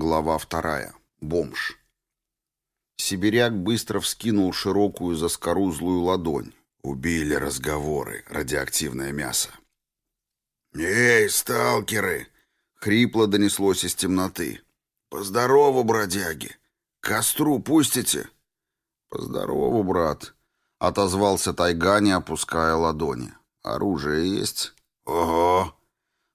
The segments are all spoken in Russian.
Глава вторая. Бомж. Сибиряк быстро вскинул широкую заскорузлую ладонь. Убили разговоры, радиоактивное мясо. «Эй, сталкеры!» — хрипло донеслось из темноты. «Поздорово, бродяги! К костру пустите?» «Поздорово, брат!» — отозвался тайга, не опуская ладони. «Оружие есть?» «Ого!»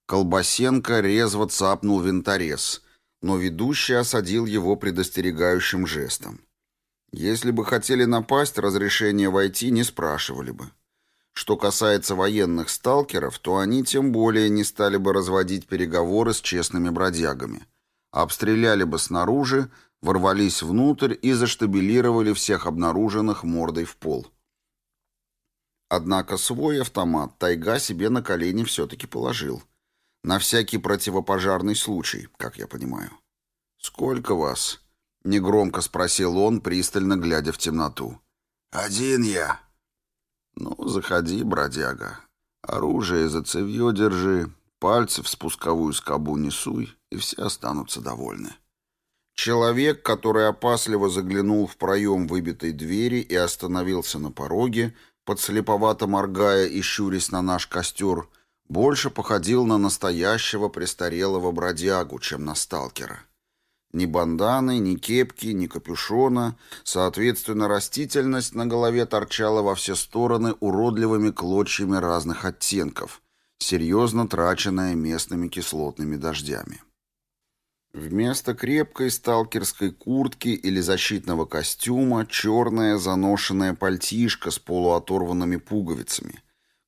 Колбасенко резво цапнул винторез, но ведущий осадил его предостерегающим жестом. Если бы хотели напасть, разрешения войти не спрашивали бы. Что касается военных сталкеров, то они тем более не стали бы разводить переговоры с честными бродягами. Обстреляли бы снаружи, ворвались внутрь и заштабелировали всех обнаруженных мордой в пол. Однако свой автомат Тайга себе на колени все-таки положил – на всякий противопожарный случай, как я понимаю. «Сколько вас?» — негромко спросил он, пристально глядя в темноту. «Один я». «Ну, заходи, бродяга. Оружие за цевье держи, пальцы в спусковую скобу не суй, и все останутся довольны». Человек, который опасливо заглянул в проем выбитой двери и остановился на пороге, подслеповато моргая и щурясь на наш костер — больше походил на настоящего престарелого бродягу, чем на сталкера. Ни банданы, ни кепки, ни капюшона, соответственно, растительность на голове торчала во все стороны уродливыми клочьями разных оттенков, серьезно траченная местными кислотными дождями. Вместо крепкой сталкерской куртки или защитного костюма черная заношенная пальтишка с полуоторванными пуговицами –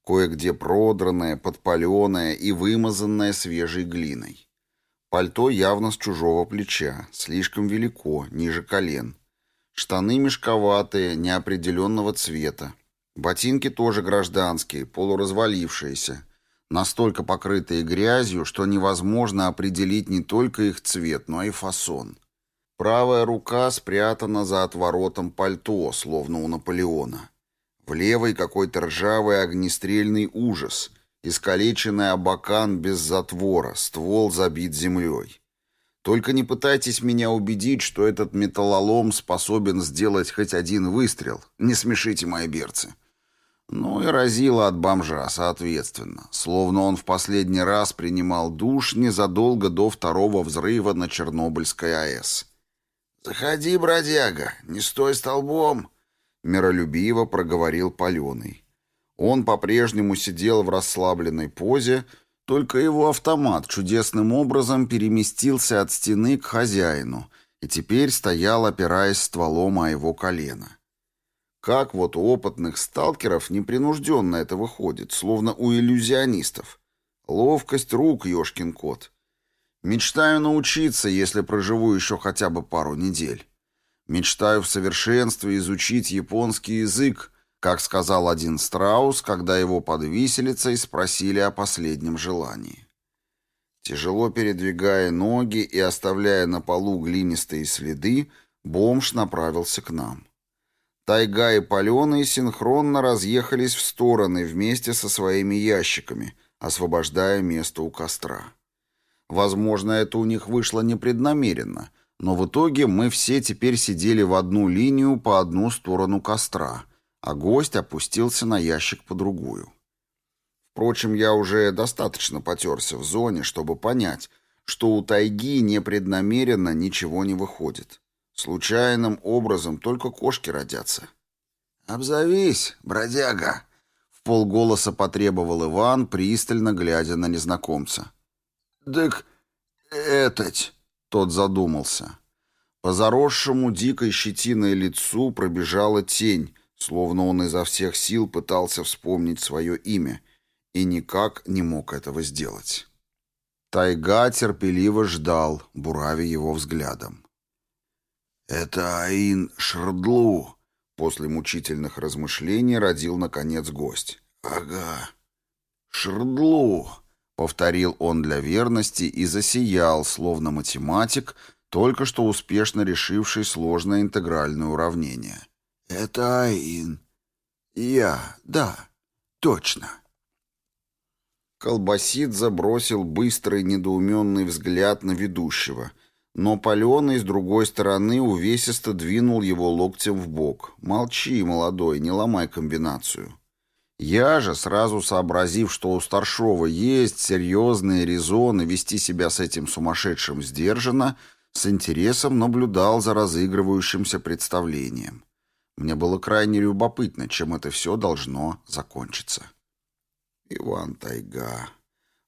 кое-где продранное, подпаленное и вымазанное свежей глиной. Пальто явно с чужого плеча, слишком велико, ниже колен. Штаны мешковатые, неопределенного цвета. Ботинки тоже гражданские, полуразвалившиеся, настолько покрытые грязью, что невозможно определить не только их цвет, но и фасон. Правая рука спрятана за отворотом пальто, словно у Наполеона. В левой какой-то ржавый огнестрельный ужас, искалеченный абакан без затвора, ствол забит землей. Только не пытайтесь меня убедить, что этот металлолом способен сделать хоть один выстрел. Не смешите мои берцы. Ну и разило от бомжа, соответственно, словно он в последний раз принимал душ незадолго до второго взрыва на Чернобыльской АЭС. «Заходи, бродяга, не стой столбом!» Миролюбиво проговорил Паленый. Он по-прежнему сидел в расслабленной позе, только его автомат чудесным образом переместился от стены к хозяину и теперь стоял, опираясь стволом о его колено. Как вот у опытных сталкеров непринужденно это выходит, словно у иллюзионистов. Ловкость рук, ёшкин кот. Мечтаю научиться, если проживу еще хотя бы пару недель. Мечтаю в совершенстве изучить японский язык, как сказал один страус, когда его под виселицей спросили о последнем желании. Тяжело передвигая ноги и оставляя на полу глинистые следы, бомж направился к нам. Тайга и Паленый синхронно разъехались в стороны вместе со своими ящиками, освобождая место у костра. Возможно, это у них вышло непреднамеренно — но в итоге мы все теперь сидели в одну линию по одну сторону костра, а гость опустился на ящик по другую. Впрочем, я уже достаточно потерся в зоне, чтобы понять, что у тайги непреднамеренно ничего не выходит. Случайным образом только кошки родятся. «Обзовись, бродяга!» — в полголоса потребовал Иван, пристально глядя на незнакомца. «Так этать...» Тот задумался. По заросшему дикой щетиной лицу пробежала тень, словно он изо всех сил пытался вспомнить свое имя и никак не мог этого сделать. Тайга терпеливо ждал, буравя его взглядом. «Это Аин Шрдлу», — после мучительных размышлений родил, наконец, гость. «Ага, Шрдлу», — повторил он для верности и засиял, словно математик, только что успешно решивший сложное интегральное уравнение. «Это Аин. Я, да, точно». Колбасит забросил быстрый недоуменный взгляд на ведущего, Но паленый с другой стороны увесисто двинул его локтем в бок. «Молчи, молодой, не ломай комбинацию». Я же, сразу сообразив, что у старшего есть серьезные резоны вести себя с этим сумасшедшим сдержанно, с интересом наблюдал за разыгрывающимся представлением. Мне было крайне любопытно, чем это все должно закончиться. Иван Тайга.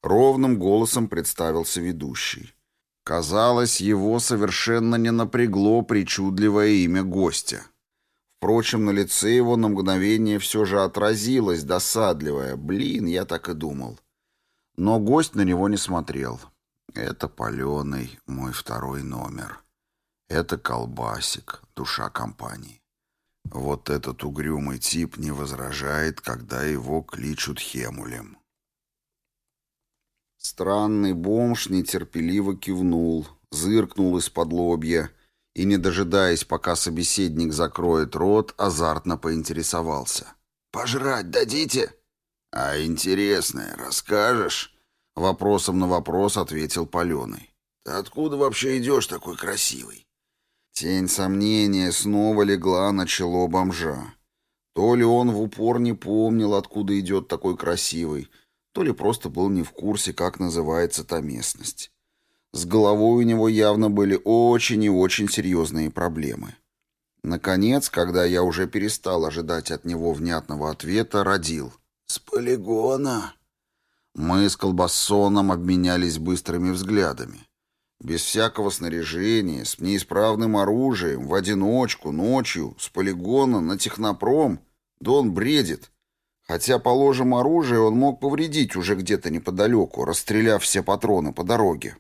Ровным голосом представился ведущий. Казалось, его совершенно не напрягло причудливое имя гостя. Впрочем, на лице его на мгновение все же отразилось досадливое «Блин, я так и думал». Но гость на него не смотрел. Это паленый, мой второй номер. Это колбасик, душа компании. Вот этот угрюмый тип не возражает, когда его кличут Хемулем. Странный бомж нетерпеливо кивнул, зыркнул из-под лобья и, не дожидаясь, пока собеседник закроет рот, азартно поинтересовался. «Пожрать дадите?» «А интересное расскажешь?» Вопросом на вопрос ответил Паленый. «Ты откуда вообще идешь такой красивый?» Тень сомнения снова легла на чело бомжа. То ли он в упор не помнил, откуда идет такой красивый, то ли просто был не в курсе, как называется та местность. С головой у него явно были очень и очень серьезные проблемы. Наконец, когда я уже перестал ожидать от него внятного ответа, родил. «С полигона!» Мы с Колбассоном обменялись быстрыми взглядами. Без всякого снаряжения, с неисправным оружием, в одиночку, ночью, с полигона на технопром. Да он бредит. Хотя, положим, оружие он мог повредить уже где-то неподалеку, расстреляв все патроны по дороге.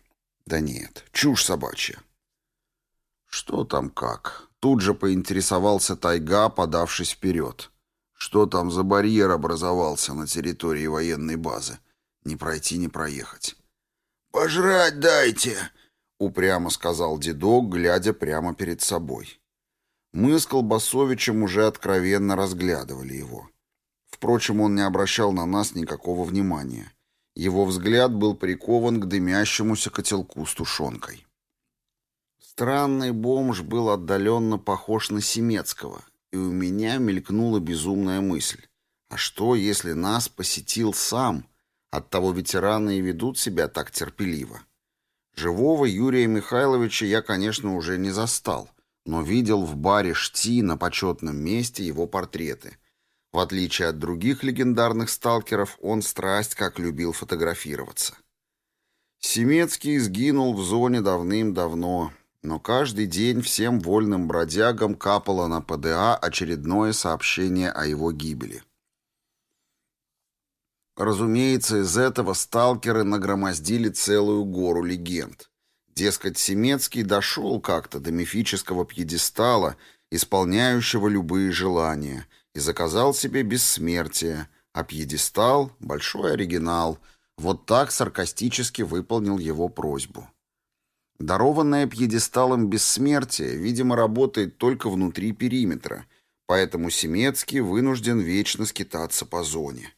Да нет, чушь собачья. Что там как? Тут же поинтересовался тайга, подавшись вперед. Что там за барьер образовался на территории военной базы? Не пройти, не проехать. «Пожрать дайте!» — упрямо сказал дедок, глядя прямо перед собой. Мы с Колбасовичем уже откровенно разглядывали его. Впрочем, он не обращал на нас никакого внимания. Его взгляд был прикован к дымящемуся котелку с тушенкой. Странный бомж был отдаленно похож на Семецкого, и у меня мелькнула безумная мысль. А что, если нас посетил сам? Оттого ветераны и ведут себя так терпеливо. Живого Юрия Михайловича я, конечно, уже не застал, но видел в баре «Шти» на почетном месте его портреты. В отличие от других легендарных сталкеров, он страсть как любил фотографироваться. Семецкий сгинул в зоне давным-давно, но каждый день всем вольным бродягам капало на ПДА очередное сообщение о его гибели. Разумеется, из этого сталкеры нагромоздили целую гору легенд. Дескать, Семецкий дошел как-то до мифического пьедестала, исполняющего любые желания, и заказал себе бессмертие, а пьедестал — большой оригинал. Вот так саркастически выполнил его просьбу. Дарованное пьедесталом бессмертие, видимо, работает только внутри периметра, поэтому Семецкий вынужден вечно скитаться по зоне.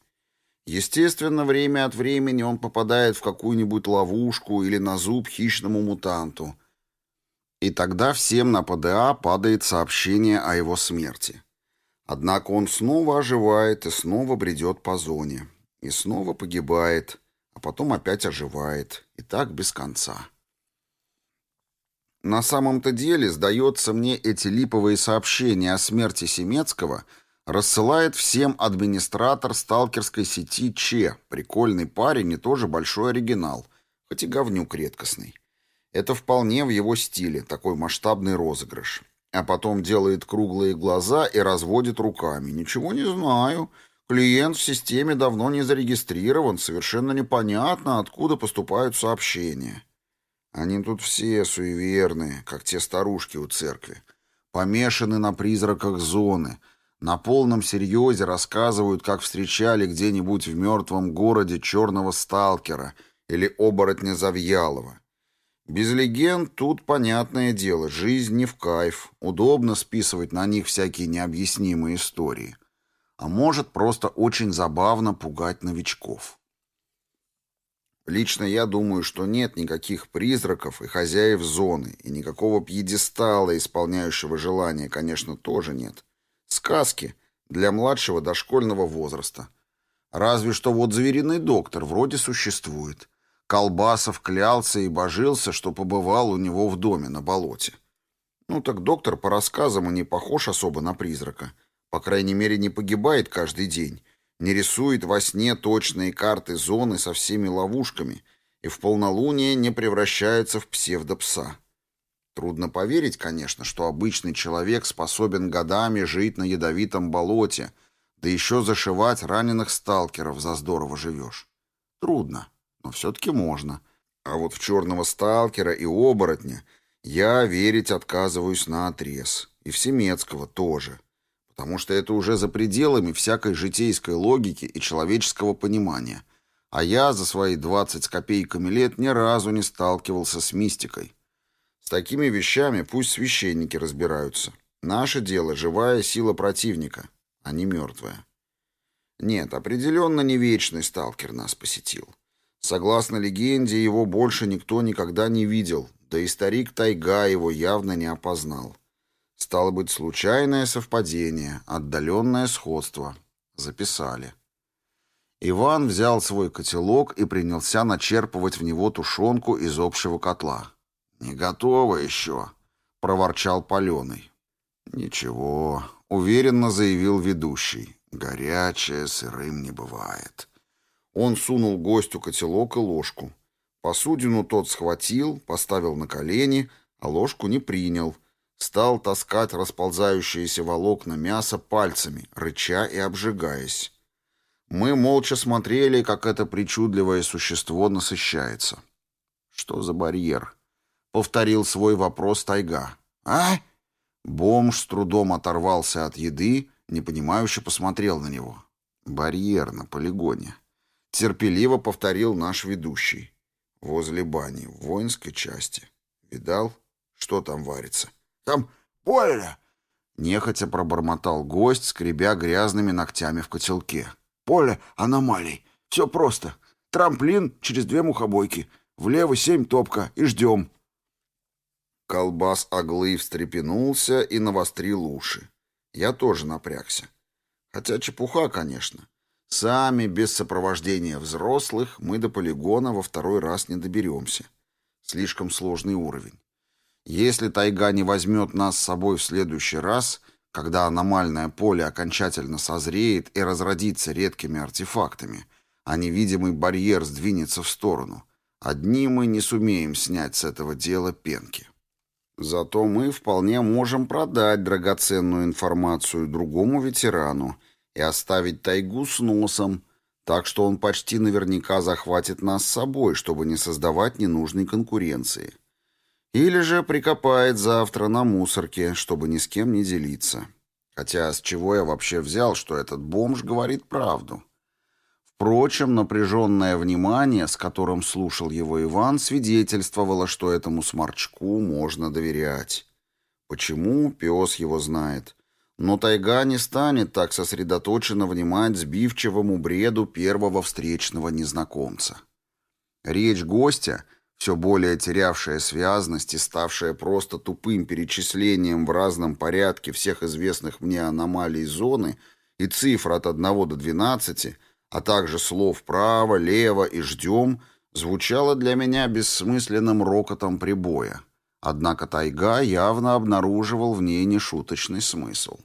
Естественно, время от времени он попадает в какую-нибудь ловушку или на зуб хищному мутанту. И тогда всем на ПДА падает сообщение о его смерти. Однако он снова оживает и снова бредет по зоне. И снова погибает, а потом опять оживает. И так без конца. На самом-то деле, сдается мне, эти липовые сообщения о смерти Семецкого – Рассылает всем администратор сталкерской сети Че. Прикольный парень и тоже большой оригинал, хоть и говнюк редкостный. Это вполне в его стиле, такой масштабный розыгрыш. А потом делает круглые глаза и разводит руками. «Ничего не знаю. Клиент в системе давно не зарегистрирован. Совершенно непонятно, откуда поступают сообщения». Они тут все суеверные, как те старушки у церкви. Помешаны на призраках зоны — на полном серьезе рассказывают, как встречали где-нибудь в мертвом городе черного сталкера или оборотня Завьялова. Без легенд тут, понятное дело, жизнь не в кайф, удобно списывать на них всякие необъяснимые истории. А может, просто очень забавно пугать новичков. Лично я думаю, что нет никаких призраков и хозяев зоны, и никакого пьедестала, исполняющего желания, конечно, тоже нет. Сказки для младшего дошкольного возраста. Разве что вот звериный доктор вроде существует. Колбасов клялся и божился, что побывал у него в доме на болоте. Ну так доктор по рассказам и не похож особо на призрака. По крайней мере, не погибает каждый день, не рисует во сне точные карты зоны со всеми ловушками и в полнолуние не превращается в псевдопса. Трудно поверить, конечно, что обычный человек способен годами жить на ядовитом болоте, да еще зашивать раненых сталкеров за здорово живешь. Трудно, но все-таки можно. А вот в черного сталкера и оборотня я верить отказываюсь на отрез. И в Семецкого тоже потому что это уже за пределами всякой житейской логики и человеческого понимания. А я за свои 20 с копейками лет ни разу не сталкивался с мистикой. С такими вещами пусть священники разбираются. Наше дело — живая сила противника, а не мертвая. Нет, определенно не вечный сталкер нас посетил. Согласно легенде, его больше никто никогда не видел, да и старик Тайга его явно не опознал. Стало быть, случайное совпадение, отдаленное сходство. Записали. Иван взял свой котелок и принялся начерпывать в него тушенку из общего котла. «Не готово еще», — проворчал Паленый. «Ничего», — уверенно заявил ведущий. «Горячее сырым не бывает». Он сунул гостю котелок и ложку. Посудину тот схватил, поставил на колени, а ложку не принял — Стал таскать расползающиеся волокна мяса пальцами, рыча и обжигаясь. Мы молча смотрели, как это причудливое существо насыщается. «Что за барьер?» — повторил свой вопрос тайга. «А?» Бомж с трудом оторвался от еды, непонимающе посмотрел на него. «Барьер на полигоне», — терпеливо повторил наш ведущий. «Возле бани, в воинской части. Видал, что там варится?» Там больно!» Нехотя пробормотал гость, скребя грязными ногтями в котелке. «Поле аномалий. Все просто. Трамплин через две мухобойки. Влево семь топка. И ждем». Колбас оглы встрепенулся и навострил уши. Я тоже напрягся. Хотя чепуха, конечно. Сами, без сопровождения взрослых, мы до полигона во второй раз не доберемся. Слишком сложный уровень. Если тайга не возьмет нас с собой в следующий раз, когда аномальное поле окончательно созреет и разродится редкими артефактами, а невидимый барьер сдвинется в сторону, одни мы не сумеем снять с этого дела пенки. Зато мы вполне можем продать драгоценную информацию другому ветерану и оставить тайгу с носом, так что он почти наверняка захватит нас с собой, чтобы не создавать ненужной конкуренции. Или же прикопает завтра на мусорке, чтобы ни с кем не делиться. Хотя с чего я вообще взял, что этот бомж говорит правду? Впрочем, напряженное внимание, с которым слушал его Иван, свидетельствовало, что этому сморчку можно доверять. Почему, пес его знает. Но тайга не станет так сосредоточенно внимать сбивчивому бреду первого встречного незнакомца. Речь гостя — все более терявшая связность и ставшая просто тупым перечислением в разном порядке всех известных мне аномалий зоны и цифр от 1 до 12, а также слов «право», «лево» и «ждем», звучало для меня бессмысленным рокотом прибоя. Однако тайга явно обнаруживал в ней нешуточный смысл.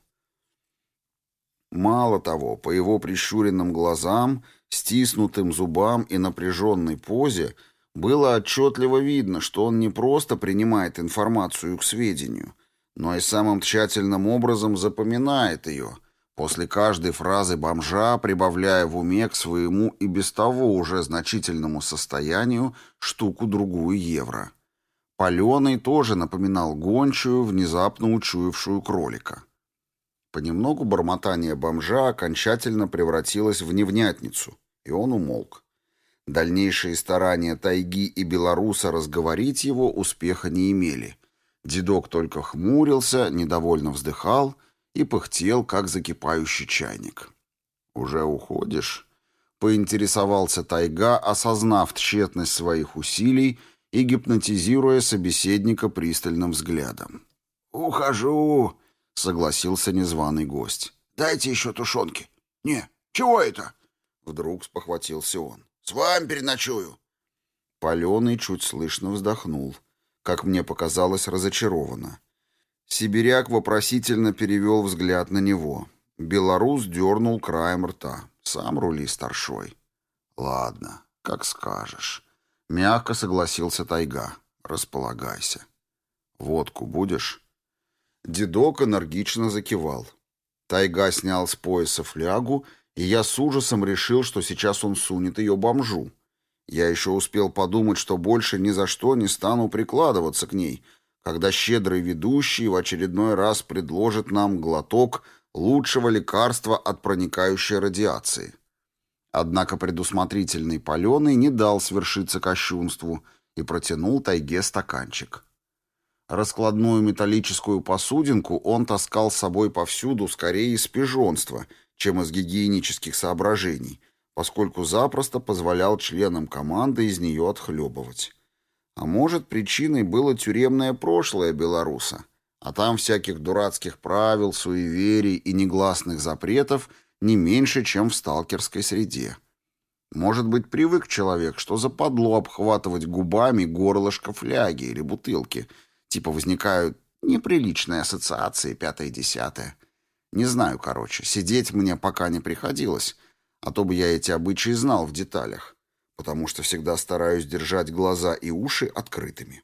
Мало того, по его прищуренным глазам, стиснутым зубам и напряженной позе – было отчетливо видно, что он не просто принимает информацию к сведению, но и самым тщательным образом запоминает ее, после каждой фразы бомжа прибавляя в уме к своему и без того уже значительному состоянию штуку-другую евро. Паленый тоже напоминал гончую, внезапно учуявшую кролика. Понемногу бормотание бомжа окончательно превратилось в невнятницу, и он умолк. Дальнейшие старания тайги и белоруса разговорить его успеха не имели. Дедок только хмурился, недовольно вздыхал и пыхтел, как закипающий чайник. «Уже уходишь?» — поинтересовался Тайга, осознав тщетность своих усилий и гипнотизируя собеседника пристальным взглядом. «Ухожу», — согласился незваный гость. «Дайте еще тушенки». «Не, чего это?» Вдруг спохватился он. «С вами переночую». Паленый чуть слышно вздохнул, как мне показалось, разочарованно. Сибиряк вопросительно перевел взгляд на него. Белорус дернул краем рта. Сам рули старшой. «Ладно, как скажешь». Мягко согласился Тайга. «Располагайся». «Водку будешь?» Дедок энергично закивал. Тайга снял с пояса флягу, и я с ужасом решил, что сейчас он сунет ее бомжу. Я еще успел подумать, что больше ни за что не стану прикладываться к ней, когда щедрый ведущий в очередной раз предложит нам глоток лучшего лекарства от проникающей радиации. Однако предусмотрительный паленый не дал свершиться кощунству и протянул тайге стаканчик. Раскладную металлическую посудинку он таскал с собой повсюду скорее из пижонства, чем из гигиенических соображений, поскольку запросто позволял членам команды из нее отхлебывать. А может, причиной было тюремное прошлое белоруса, а там всяких дурацких правил, суеверий и негласных запретов не меньше, чем в сталкерской среде. Может быть, привык человек, что западло обхватывать губами горлышко фляги или бутылки, типа возникают неприличные ассоциации, пятое-десятое. Не знаю, короче, сидеть мне пока не приходилось, а то бы я эти обычаи знал в деталях, потому что всегда стараюсь держать глаза и уши открытыми.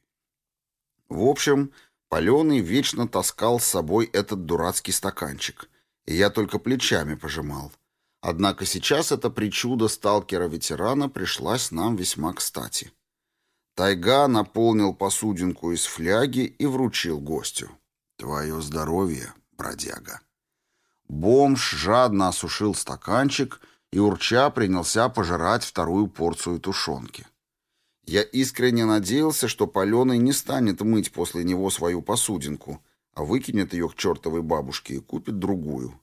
В общем, Паленый вечно таскал с собой этот дурацкий стаканчик, и я только плечами пожимал. Однако сейчас эта причуда сталкера-ветерана пришлась нам весьма кстати. Тайга наполнил посудинку из фляги и вручил гостю. «Твое здоровье, бродяга». Бомж жадно осушил стаканчик и урча принялся пожирать вторую порцию тушенки. Я искренне надеялся, что Паленый не станет мыть после него свою посудинку, а выкинет ее к чертовой бабушке и купит другую.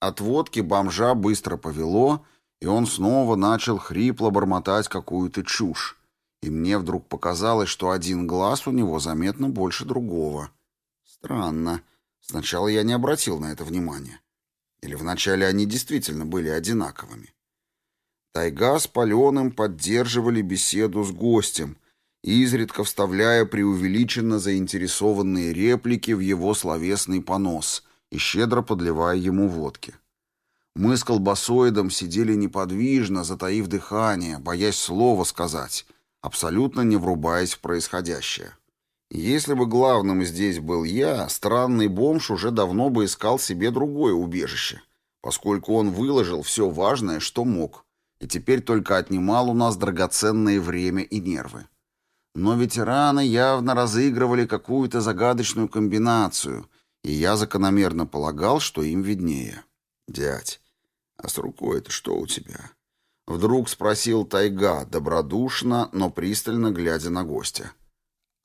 От водки бомжа быстро повело, и он снова начал хрипло бормотать какую-то чушь. И мне вдруг показалось, что один глаз у него заметно больше другого. Странно. Сначала я не обратил на это внимания. Или вначале они действительно были одинаковыми. Тайга с Паленым поддерживали беседу с гостем, изредка вставляя преувеличенно заинтересованные реплики в его словесный понос и щедро подливая ему водки. Мы с колбасоидом сидели неподвижно, затаив дыхание, боясь слова сказать, абсолютно не врубаясь в происходящее. Если бы главным здесь был я, странный бомж уже давно бы искал себе другое убежище, поскольку он выложил все важное, что мог, и теперь только отнимал у нас драгоценное время и нервы. Но ветераны явно разыгрывали какую-то загадочную комбинацию, и я закономерно полагал, что им виднее. «Дядь, а с рукой это что у тебя?» Вдруг спросил Тайга, добродушно, но пристально глядя на гостя.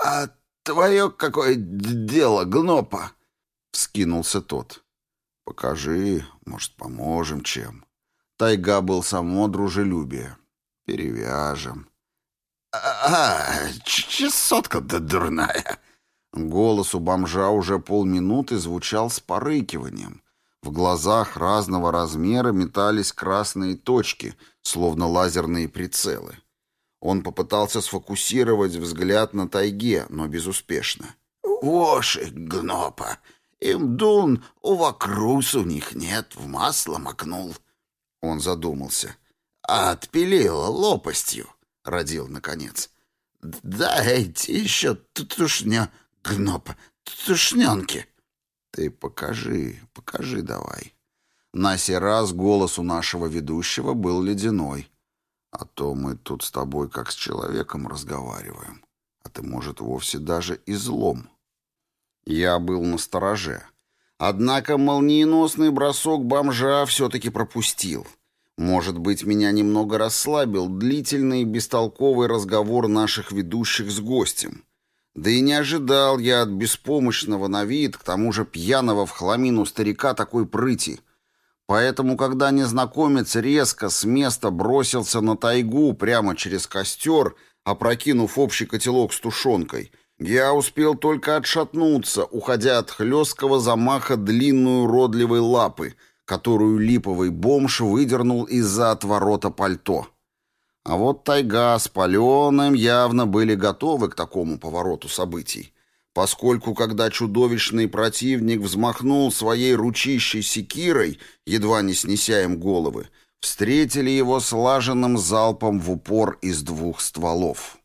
«А твое какое дело, гнопа?» — вскинулся тот. «Покажи, может, поможем чем». Тайга был само дружелюбие. «Перевяжем». «А, чесотка да дурная!» Голос у бомжа уже полминуты звучал с порыкиванием. В глазах разного размера метались красные точки, словно лазерные прицелы. Он попытался сфокусировать взгляд на тайге, но безуспешно. «Воши, гнопа! Им дун, у вокрус у них нет, в масло макнул». Он задумался. «Отпилил лопастью», — родил наконец. «Дайте еще тушня, гнопа, тушненки». «Ты покажи, покажи давай». На сей раз голос у нашего ведущего был ледяной. А то мы тут с тобой как с человеком разговариваем. А ты, может, вовсе даже и злом. Я был на стороже. Однако молниеносный бросок бомжа все-таки пропустил. Может быть, меня немного расслабил длительный бестолковый разговор наших ведущих с гостем. Да и не ожидал я от беспомощного на вид, к тому же пьяного в хламину старика такой прыти — Поэтому, когда незнакомец резко с места бросился на тайгу прямо через костер, опрокинув общий котелок с тушенкой, я успел только отшатнуться, уходя от хлесткого замаха длинную родливой лапы, которую липовый бомж выдернул из-за отворота пальто. А вот тайга с паленым явно были готовы к такому повороту событий, поскольку когда чудовищный противник взмахнул своей ручищей секирой, едва не снеся им головы, встретили его слаженным залпом в упор из двух стволов.